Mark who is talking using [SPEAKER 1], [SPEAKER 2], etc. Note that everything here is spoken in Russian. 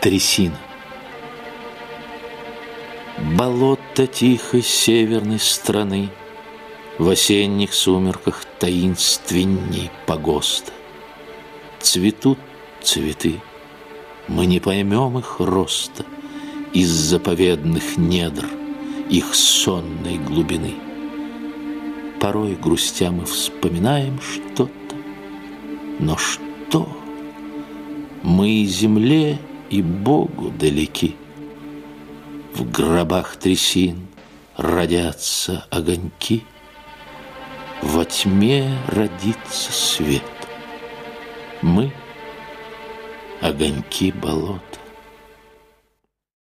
[SPEAKER 1] Трясина. Болото тихой северной страны В осенних сумерках таинственней погоста. Цветут цветы, мы не поймем их роста Из заповедных недр их сонной глубины. Порой грустя мы вспоминаем что-то, но что? Мы земле, и Богу далеки. В гробах трясин родятся огоньки, Во тьме родится свет. Мы — огоньки болот.